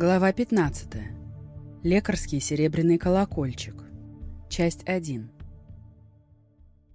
Глава 15. Лекарский серебряный колокольчик. Часть 1.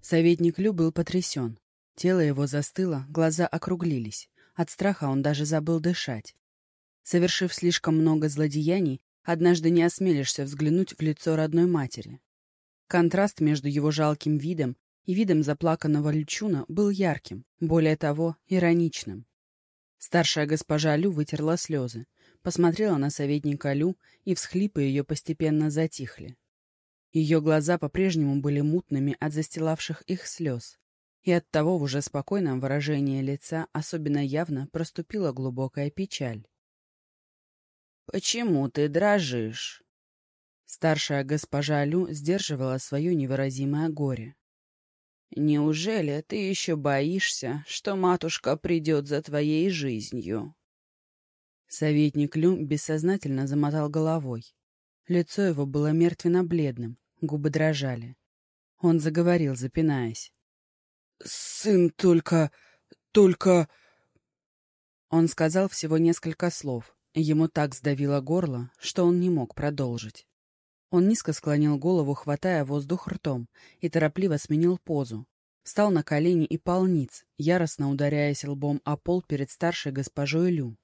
Советник Лю был потрясен. Тело его застыло, глаза округлились. От страха он даже забыл дышать. Совершив слишком много злодеяний, однажды не осмелишься взглянуть в лицо родной матери. Контраст между его жалким видом и видом заплаканного Лючуна был ярким, более того, ироничным. Старшая госпожа Лю вытерла слезы посмотрела на советника Лю, и всхлипы ее постепенно затихли. Ее глаза по-прежнему были мутными от застилавших их слез, и оттого в уже спокойном выражении лица особенно явно проступила глубокая печаль. «Почему ты дрожишь?» Старшая госпожа Лю сдерживала свое невыразимое горе. «Неужели ты еще боишься, что матушка придет за твоей жизнью?» Советник Лю бессознательно замотал головой. Лицо его было мертвенно-бледным, губы дрожали. Он заговорил, запинаясь. «Сын только... только...» Он сказал всего несколько слов. Ему так сдавило горло, что он не мог продолжить. Он низко склонил голову, хватая воздух ртом, и торопливо сменил позу. Встал на колени и пал ниц, яростно ударяясь лбом о пол перед старшей госпожой Лю.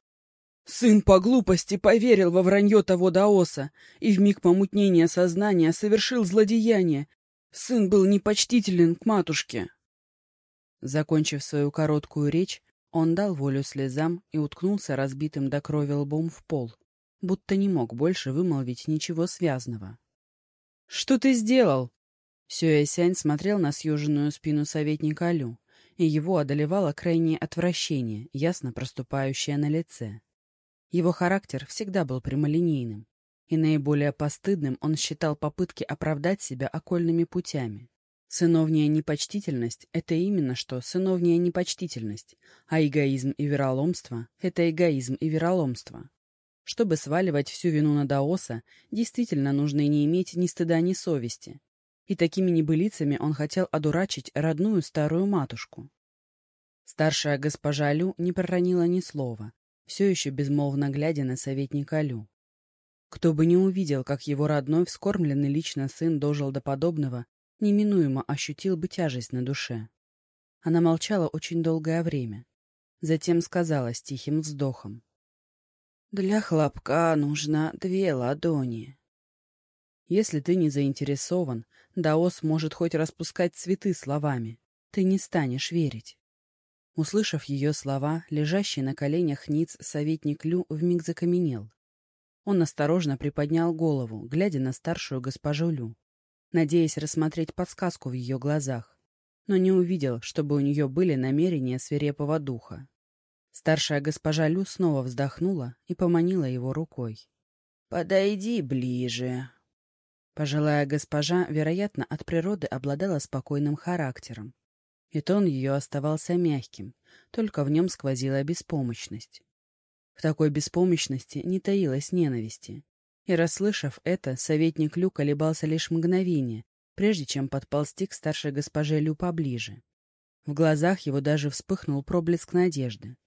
Сын по глупости поверил во вранье того даоса и в миг помутнения сознания совершил злодеяние. Сын был непочтителен к матушке. Закончив свою короткую речь, он дал волю слезам и уткнулся разбитым до крови лбом в пол, будто не мог больше вымолвить ничего связанного. «Что ты сделал?» Сюэсянь смотрел на съеженную спину советника Лю, и его одолевало крайнее отвращение, ясно проступающее на лице. Его характер всегда был прямолинейным, и наиболее постыдным он считал попытки оправдать себя окольными путями. Сыновняя непочтительность — это именно что сыновняя непочтительность, а эгоизм и вероломство — это эгоизм и вероломство. Чтобы сваливать всю вину на Даоса, действительно нужно не иметь ни стыда, ни совести. И такими небылицами он хотел одурачить родную старую матушку. Старшая госпожа Лю не проронила ни слова, все еще безмолвно глядя на советника Лю. Кто бы не увидел, как его родной, вскормленный лично сын дожил до подобного, неминуемо ощутил бы тяжесть на душе. Она молчала очень долгое время. Затем сказала с тихим вздохом. «Для хлопка нужно две ладони». Если ты не заинтересован, Даос может хоть распускать цветы словами. Ты не станешь верить. Услышав ее слова, лежащий на коленях Ниц советник Лю вмиг закаменел. Он осторожно приподнял голову, глядя на старшую госпожу Лю, надеясь рассмотреть подсказку в ее глазах, но не увидел, чтобы у нее были намерения свирепого духа. Старшая госпожа Лю снова вздохнула и поманила его рукой. «Подойди ближе». Пожилая госпожа, вероятно, от природы обладала спокойным характером, и тон ее оставался мягким, только в нем сквозила беспомощность. В такой беспомощности не таилась ненависти. И, расслышав это, советник Лю колебался лишь мгновение, прежде чем подползти к старшей госпоже Лю поближе. В глазах его даже вспыхнул проблеск надежды.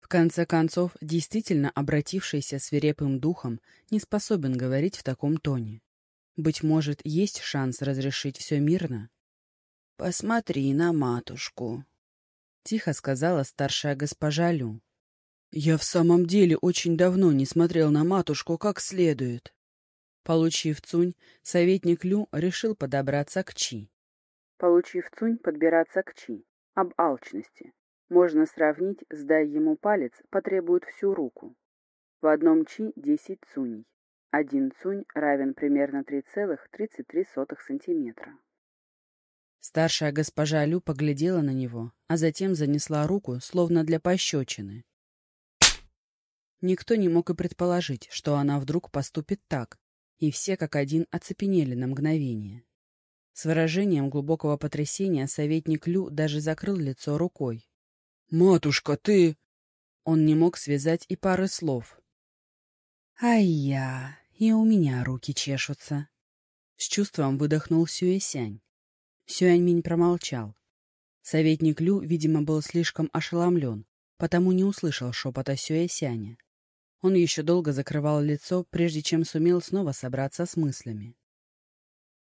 В конце концов, действительно обратившийся свирепым духом не способен говорить в таком тоне. Быть может, есть шанс разрешить все мирно? «Посмотри на матушку», — тихо сказала старшая госпожа Лю. «Я в самом деле очень давно не смотрел на матушку как следует». Получив цунь, советник Лю решил подобраться к Чи. Получив цунь, подбираться к Чи. Об алчности. Можно сравнить с «дай ему палец» потребует всю руку. В одном Чи 10 цуней. Один цунь равен примерно 3,33 сантиметра. Старшая госпожа Лю поглядела на него, а затем занесла руку, словно для пощечины. Никто не мог и предположить, что она вдруг поступит так, и все как один оцепенели на мгновение. С выражением глубокого потрясения советник Лю даже закрыл лицо рукой. «Матушка, ты...» Он не мог связать и пары слов. «Ай-я, и у меня руки чешутся!» С чувством выдохнул Сюэсянь. Сюаньминь промолчал. Советник Лю, видимо, был слишком ошеломлен, потому не услышал шепота Сюэсяня. Он еще долго закрывал лицо, прежде чем сумел снова собраться с мыслями.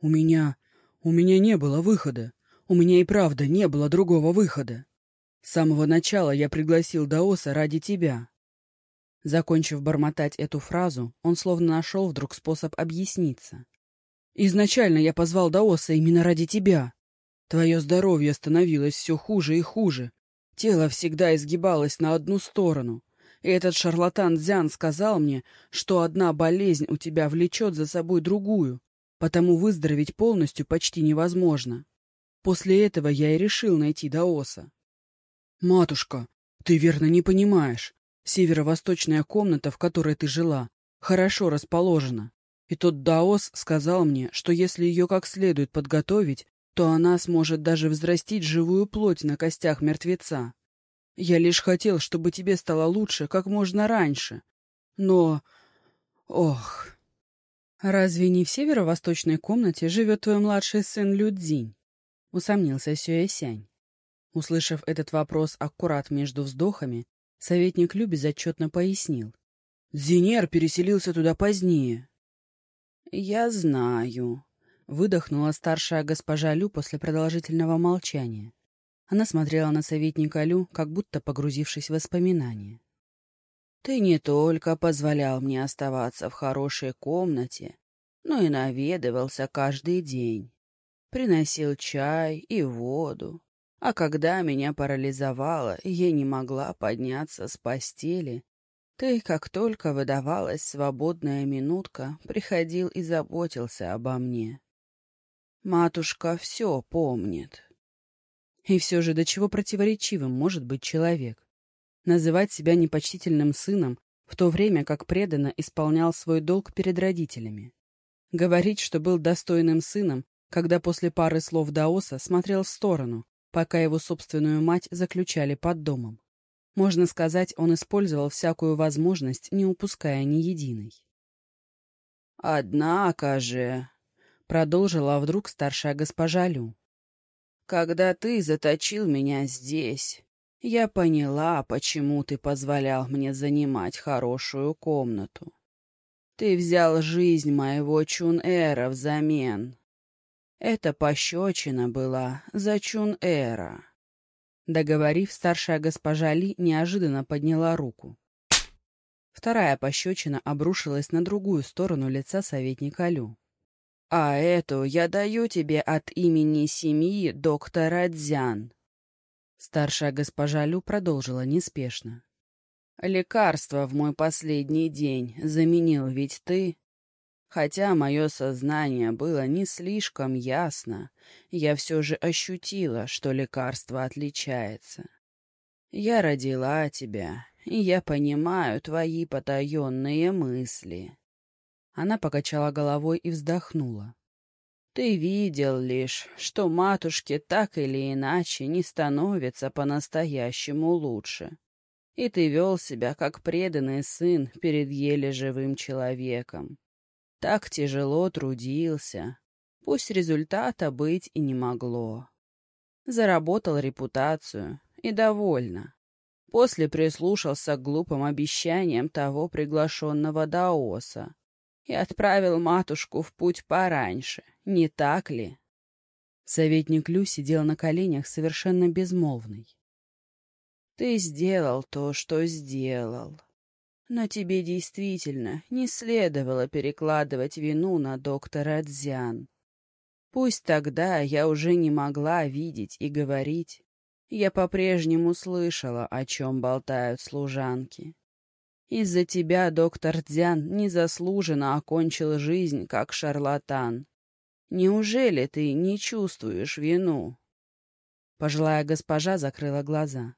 «У меня... у меня не было выхода. У меня и правда не было другого выхода. С самого начала я пригласил Даоса ради тебя». Закончив бормотать эту фразу, он словно нашел вдруг способ объясниться. «Изначально я позвал Даоса именно ради тебя. Твое здоровье становилось все хуже и хуже. Тело всегда изгибалось на одну сторону. И этот шарлатан Дзян сказал мне, что одна болезнь у тебя влечет за собой другую, потому выздороветь полностью почти невозможно. После этого я и решил найти Даоса. «Матушка, ты верно не понимаешь. Северо-восточная комната, в которой ты жила, хорошо расположена. И тот Даос сказал мне, что если ее как следует подготовить, то она сможет даже взрастить живую плоть на костях мертвеца. Я лишь хотел, чтобы тебе стало лучше как можно раньше. Но... Ох... «Разве не в северо-восточной комнате живет твой младший сын Людзинь?» — усомнился Сюэсянь. Услышав этот вопрос аккурат между вздохами, советник Лю безотчетно пояснил. «Дзинер переселился туда позднее». «Я знаю», — выдохнула старшая госпожа Лю после продолжительного молчания. Она смотрела на советника Лю, как будто погрузившись в воспоминания. «Ты не только позволял мне оставаться в хорошей комнате, но и наведывался каждый день. Приносил чай и воду. А когда меня парализовало, я не могла подняться с постели, ты, как только выдавалась свободная минутка, приходил и заботился обо мне. Матушка все помнит». И все же до чего противоречивым может быть человек? Называть себя непочтительным сыном, в то время как преданно исполнял свой долг перед родителями. Говорить, что был достойным сыном, когда после пары слов Даоса смотрел в сторону, пока его собственную мать заключали под домом. Можно сказать, он использовал всякую возможность, не упуская ни единой. «Однако же», — продолжила вдруг старшая госпожа Лю, когда ты заточил меня здесь, я поняла, почему ты позволял мне занимать хорошую комнату. Ты взял жизнь моего Чун-Эра взамен. Это пощечина была за Чун-Эра. Договорив, старшая госпожа Ли неожиданно подняла руку. Вторая пощечина обрушилась на другую сторону лица советника Лю. А эту я даю тебе от имени семьи доктора Дзян. Старшая госпожа Лю продолжила неспешно. Лекарство в мой последний день заменил ведь ты. Хотя мое сознание было не слишком ясно, я все же ощутила, что лекарство отличается. Я родила тебя, и я понимаю твои потаенные мысли. Она покачала головой и вздохнула. «Ты видел лишь, что матушке так или иначе не становится по-настоящему лучше. И ты вел себя как преданный сын перед еле живым человеком. Так тяжело трудился. Пусть результата быть и не могло. Заработал репутацию и довольно. После прислушался к глупым обещаниям того приглашенного Даоса и отправил матушку в путь пораньше, не так ли? Советник Лю сидел на коленях совершенно безмолвный. «Ты сделал то, что сделал. Но тебе действительно не следовало перекладывать вину на доктора Дзян. Пусть тогда я уже не могла видеть и говорить, я по-прежнему слышала, о чем болтают служанки. Из-за тебя доктор Дзян незаслуженно окончил жизнь как шарлатан. Неужели ты не чувствуешь вину?» Пожилая госпожа закрыла глаза.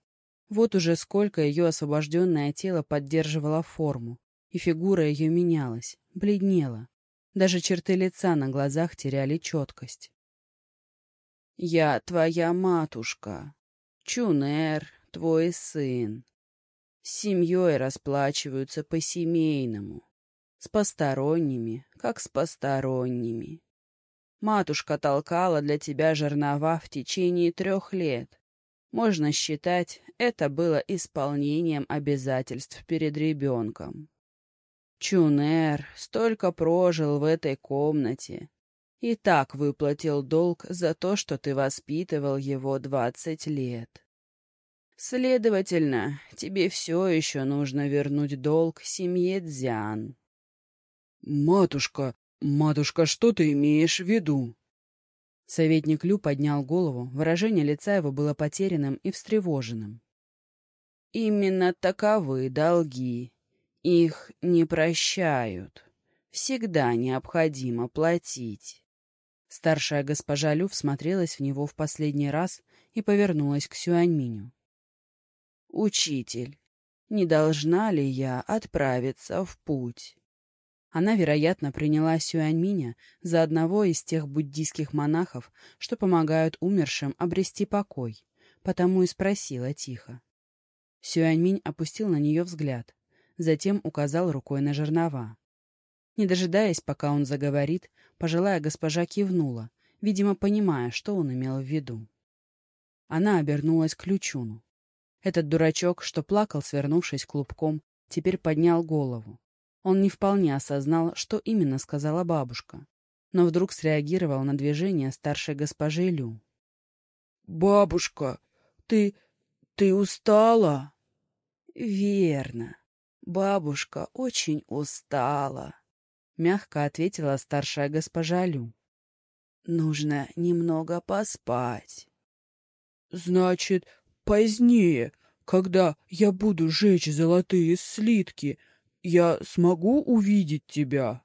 Вот уже сколько ее освобожденное тело поддерживало форму, и фигура ее менялась, бледнела. Даже черты лица на глазах теряли четкость. «Я твоя матушка, Чунер, твой сын. С семьей расплачиваются по-семейному. С посторонними, как с посторонними. Матушка толкала для тебя жернова в течение трех лет. Можно считать, это было исполнением обязательств перед ребенком. Чунер столько прожил в этой комнате и так выплатил долг за то, что ты воспитывал его двадцать лет. Следовательно, тебе все еще нужно вернуть долг семье Дзян. «Матушка, матушка, что ты имеешь в виду?» Советник Лю поднял голову, выражение лица его было потерянным и встревоженным. «Именно таковы долги. Их не прощают. Всегда необходимо платить». Старшая госпожа Лю всмотрелась в него в последний раз и повернулась к Сюаньминю. «Учитель, не должна ли я отправиться в путь?» Она, вероятно, приняла Сюаньминя за одного из тех буддийских монахов, что помогают умершим обрести покой, потому и спросила тихо. Сюаньминь опустил на нее взгляд, затем указал рукой на жернова. Не дожидаясь, пока он заговорит, пожилая госпожа кивнула, видимо, понимая, что он имел в виду. Она обернулась к Ключуну. Этот дурачок, что плакал, свернувшись клубком, теперь поднял голову. Он не вполне осознал, что именно сказала бабушка, но вдруг среагировал на движение старшей госпожи Лю. «Бабушка, ты... ты устала?» «Верно. Бабушка очень устала», — мягко ответила старшая госпожа Лю. «Нужно немного поспать». «Значит, позднее, когда я буду жечь золотые слитки, — я смогу увидеть тебя?»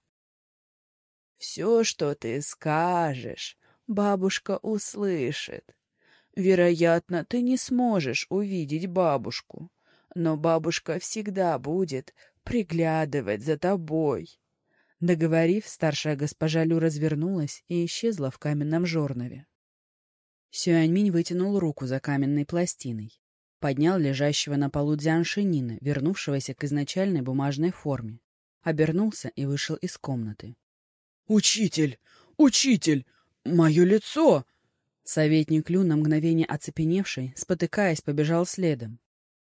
«Все, что ты скажешь, бабушка услышит. Вероятно, ты не сможешь увидеть бабушку, но бабушка всегда будет приглядывать за тобой». Договорив, старшая госпожа Лю развернулась и исчезла в каменном жорнове. Сюаньминь вытянул руку за каменной пластиной поднял лежащего на полу Дзяншинина, вернувшегося к изначальной бумажной форме, обернулся и вышел из комнаты. «Учитель! Учитель! Мое лицо!» Советник Лю, на мгновение оцепеневший, спотыкаясь, побежал следом.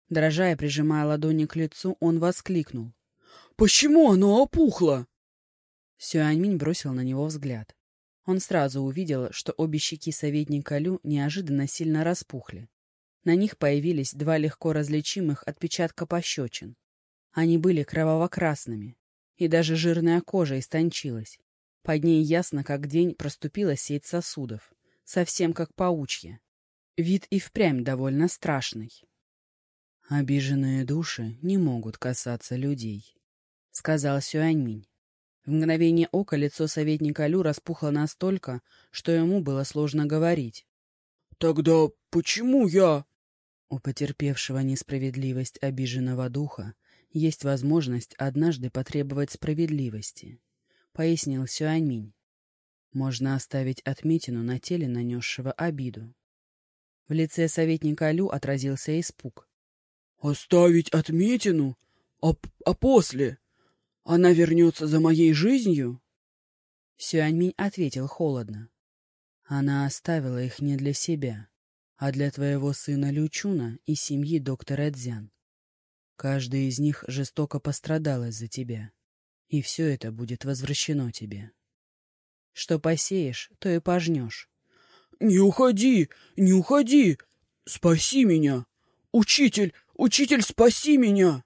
Дрожа и прижимая ладони к лицу, он воскликнул. «Почему оно опухло?» Сюаньминь бросил на него взгляд. Он сразу увидел, что обе щеки советника Лю неожиданно сильно распухли. На них появились два легко различимых отпечатка пощечин. Они были кроваво-красными, и даже жирная кожа истончилась. Под ней ясно, как день, проступила сеть сосудов, совсем как паучья. Вид и впрямь довольно страшный. «Обиженные души не могут касаться людей», — сказал Сюаньминь. В мгновение ока лицо советника Лю распухло настолько, что ему было сложно говорить. «Тогда почему я...» У потерпевшего несправедливость обиженного духа есть возможность однажды потребовать справедливости, — пояснил Сюаньминь. Можно оставить отметину на теле нанесшего обиду. В лице советника Лю отразился испуг. «Оставить отметину? А, а после? Она вернется за моей жизнью?» Сюаньминь ответил холодно. Она оставила их не для себя а для твоего сына Лючуна и семьи доктора Дзян. Каждый из них жестоко пострадал из-за тебя, и все это будет возвращено тебе. Что посеешь, то и пожнешь. — Не уходи! Не уходи! Спаси меня! Учитель! Учитель, спаси меня!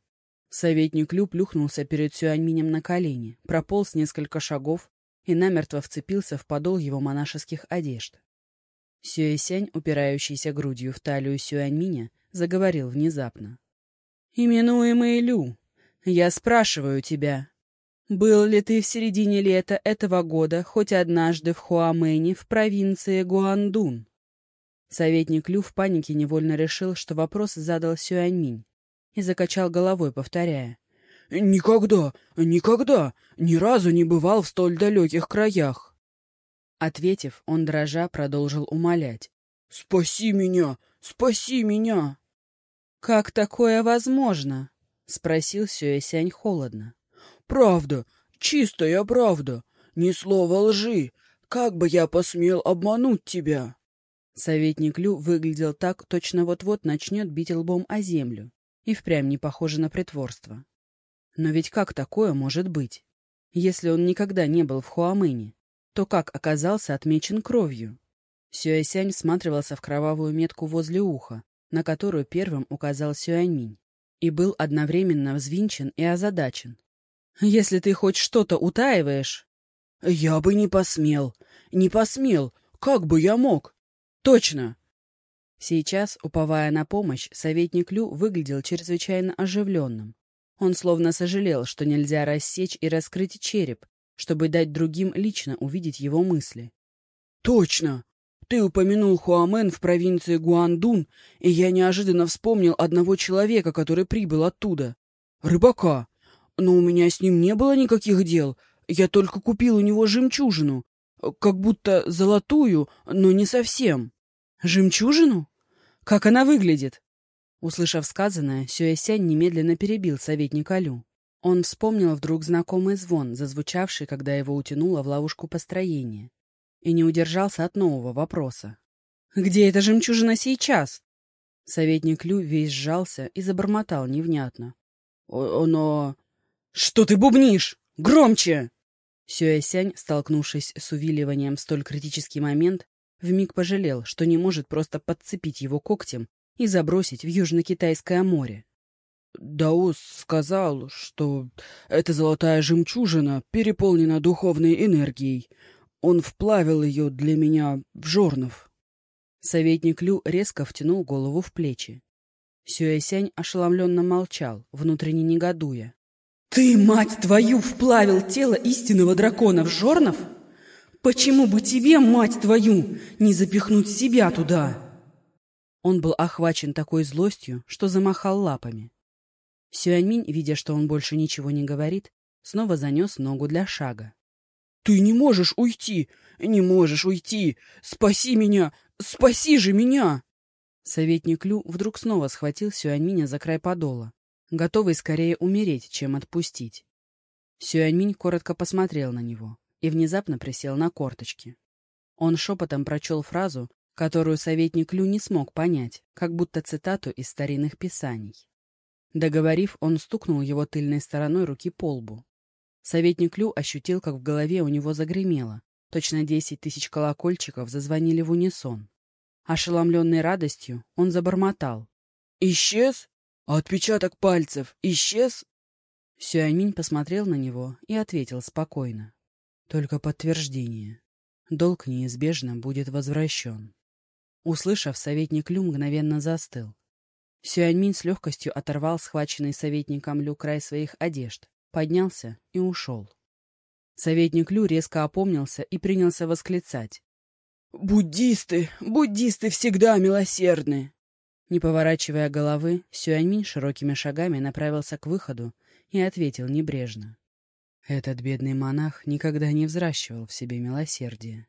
Советник Лю плюхнулся перед Сюаньминем на колени, прополз несколько шагов и намертво вцепился в подол его монашеских одежд. Сюэсянь, упирающийся грудью в талию Сюаньминя, заговорил внезапно. «Именуемый Лю, я спрашиваю тебя, был ли ты в середине лета этого года хоть однажды в Хуамэне в провинции Гуандун?» Советник Лю в панике невольно решил, что вопрос задал Сюаньминь, и закачал головой, повторяя. «Никогда, никогда, ни разу не бывал в столь далеких краях». Ответив, он дрожа продолжил умолять. «Спаси меня! Спаси меня!» «Как такое возможно?» — спросил Сюэсянь холодно. «Правда, чистая правда, ни слова лжи. Как бы я посмел обмануть тебя?» Советник Лю выглядел так, точно вот-вот начнет бить лбом о землю, и впрямь не похоже на притворство. Но ведь как такое может быть? Если он никогда не был в Хуамэне, то как оказался отмечен кровью? Сюэсянь всматривался в кровавую метку возле уха, на которую первым указал Сюаньминь, и был одновременно взвинчен и озадачен. «Если ты хоть что-то утаиваешь...» «Я бы не посмел, не посмел, как бы я мог?» «Точно!» Сейчас, уповая на помощь, советник Лю выглядел чрезвычайно оживленным. Он словно сожалел, что нельзя рассечь и раскрыть череп, чтобы дать другим лично увидеть его мысли. «Точно! Ты упомянул Хуамен в провинции Гуандун, и я неожиданно вспомнил одного человека, который прибыл оттуда. Рыбака. Но у меня с ним не было никаких дел. Я только купил у него жемчужину. Как будто золотую, но не совсем. Жемчужину? Как она выглядит? Услышав сказанное, Сюэсянь немедленно перебил советника Лю. Он вспомнил вдруг знакомый звон, зазвучавший, когда его утянуло в ловушку построения и не удержался от нового вопроса. «Где эта жемчужина сейчас?» Советник Лю весь сжался и забормотал невнятно. «Оно...» «Что ты бубнишь? Громче!» Сюэсянь, столкнувшись с увиливанием в столь критический момент, вмиг пожалел, что не может просто подцепить его когтем и забросить в Южно-Китайское море. Даос сказал, что эта золотая жемчужина переполнена духовной энергией, он вплавил ее для меня в жорнов. Советник Лю резко втянул голову в плечи. Сюэсянь ошеломленно молчал, внутренне негодуя. «Ты, мать твою, вплавил тело истинного дракона в жорнов? Почему бы тебе, мать твою, не запихнуть себя туда?» Он был охвачен такой злостью, что замахал лапами. Сюаньминь, видя, что он больше ничего не говорит, снова занес ногу для шага. Ты не можешь уйти! Не можешь уйти! Спаси меня! Спаси же меня!» Советник Лю вдруг снова схватил Сюаньминя за край подола, готовый скорее умереть, чем отпустить. Сюаньминь коротко посмотрел на него и внезапно присел на корточки. Он шепотом прочел фразу, которую советник Лю не смог понять, как будто цитату из старинных писаний. Договорив, он стукнул его тыльной стороной руки по лбу. Советник Лю ощутил, как в голове у него загремело. Точно десять тысяч колокольчиков зазвонили в унисон. Ошеломленный радостью, он забормотал. «Исчез? Отпечаток пальцев исчез?» Сюаньминь посмотрел на него и ответил спокойно. «Только подтверждение. Долг неизбежно будет возвращен». Услышав, советник Лю мгновенно застыл. Сюаньминь с легкостью оторвал схваченный советником Лю край своих одежд поднялся и ушел. Советник Лю резко опомнился и принялся восклицать. «Буддисты! Буддисты всегда милосердны!» Не поворачивая головы, Сюаньминь широкими шагами направился к выходу и ответил небрежно. Этот бедный монах никогда не взращивал в себе милосердие.